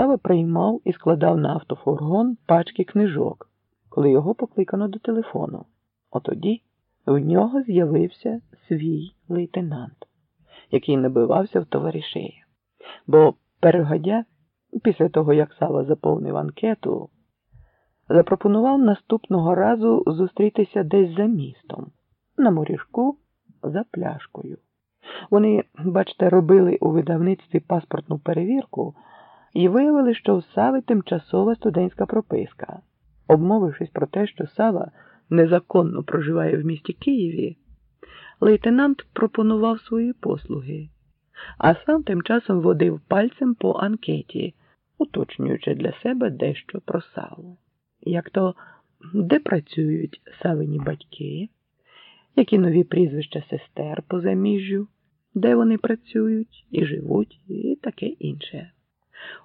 Сава приймав і складав на автофургон пачки книжок, коли його покликано до телефону. Отоді в нього з'явився свій лейтенант, який набивався в товаришеї. Бо перегодя, після того, як Сава заповнив анкету, запропонував наступного разу зустрітися десь за містом, на моріжку за пляшкою. Вони, бачите, робили у видавництві паспортну перевірку і виявили, що у Сави тимчасова студентська прописка. Обмовившись про те, що Сава незаконно проживає в місті Києві, лейтенант пропонував свої послуги, а сам тим часом водив пальцем по анкеті, уточнюючи для себе дещо про Саву. Як то де працюють Савині батьки, які нові прізвища сестер по заміжжю, де вони працюють і живуть, і таке інше.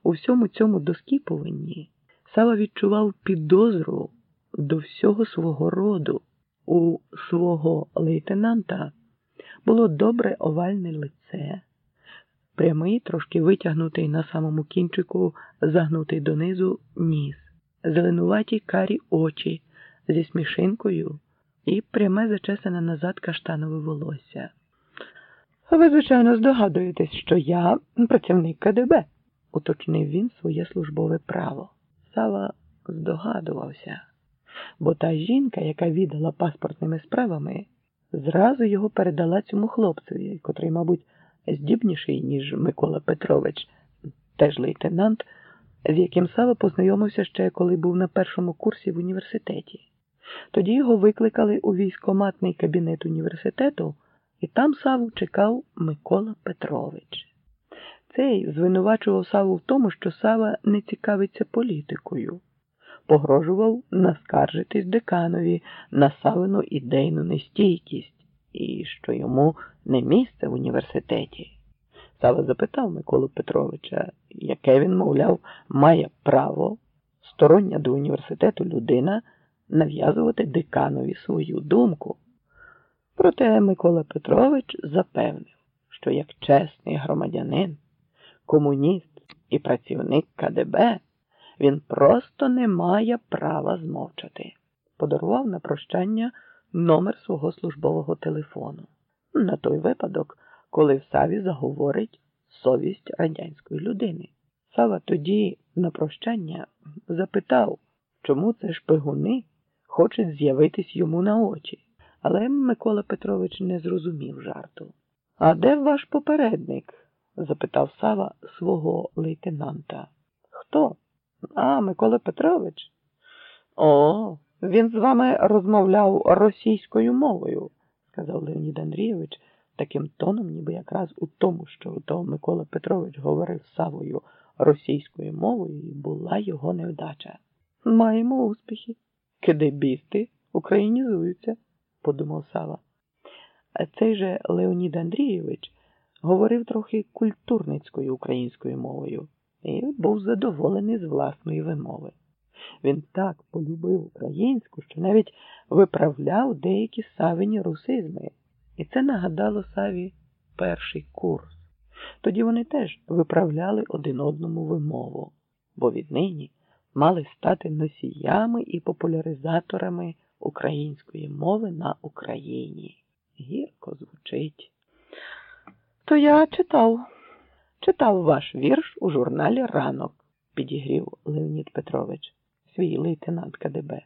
У всьому цьому доскіпуванні Сава відчував підозру до всього свого роду. У свого лейтенанта було добре овальне лице, прямий, трошки витягнутий на самому кінчику, загнутий донизу ніс, зеленуваті карі очі зі смішинкою і пряме зачесане назад каштанове волосся. Ви, звичайно, здогадуєтесь, що я працівник КДБ, уточнив він своє службове право. Сава здогадувався, бо та жінка, яка віддала паспортними справами, зразу його передала цьому хлопцеві, котрий, мабуть, здібніший, ніж Микола Петрович, теж лейтенант, з яким Сава познайомився ще коли був на першому курсі в університеті. Тоді його викликали у військоматний кабінет університету, і там Саву чекав Микола Петрович. Цей звинувачував Саву в тому, що Сава не цікавиться політикою, погрожував наскаржитись деканові на Савину ідейну нестійкість і що йому не місце в університеті. Сава запитав Миколу Петровича, яке він, мовляв, має право стороння до університету людина нав'язувати деканові свою думку. Проте Микола Петрович запевнив, що як чесний громадянин, комуніст і працівник КДБ він просто не має права змовчати. Подарував на прощання номер свого службового телефону. На той випадок, коли в Саві заговорить совість радянської людини. Сава тоді на прощання запитав, чому це шпигуни хочуть з'явитись йому на очі. Але Микола Петрович не зрозумів жарту. А де ваш попередник? Запитав Сава свого лейтенанта. Хто? А, Микола Петрович? О, він з вами розмовляв російською мовою, сказав Леонід Андрійович таким тоном, ніби якраз у тому, що то Микола Петрович говорив Савою російською мовою, і була його невдача. Маємо успіхи. Кидебісти українізуються, подумав Сава. А цей же Леонід Андрійович говорив трохи культурницькою українською мовою і був задоволений з власної вимови. Він так полюбив українську, що навіть виправляв деякі савині русизми, і це нагадало Саві перший курс. Тоді вони теж виправляли один одному вимову, бо віднині мали стати носіями і популяризаторами української мови на Україні. Гірко звучить. То я читав, читав ваш вірш у журналі Ранок, підігрів Леонід Петрович, свій лейтенант КДБ.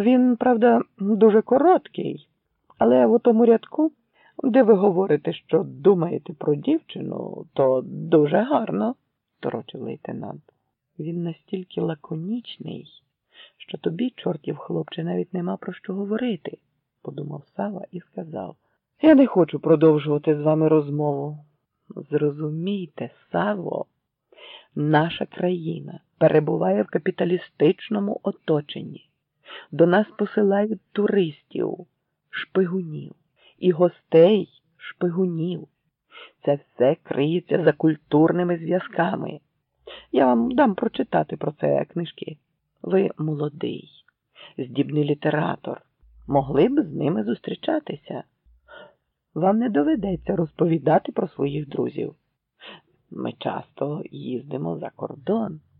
Він, правда, дуже короткий, але в тому рядку, де ви говорите, що думаєте про дівчину, то дуже гарно, торочив лейтенант. Він настільки лаконічний, що тобі, чортів хлопче, навіть нема про що говорити, подумав Сава і сказав. Я не хочу продовжувати з вами розмову. Зрозумійте, Саво, наша країна перебуває в капіталістичному оточенні. До нас посилають туристів, шпигунів і гостей шпигунів. Це все криється за культурними зв'язками. Я вам дам прочитати про це книжки. Ви молодий, здібний літератор, могли б з ними зустрічатися. Вам не доведеться розповідати про своїх друзів. Ми часто їздимо за кордон.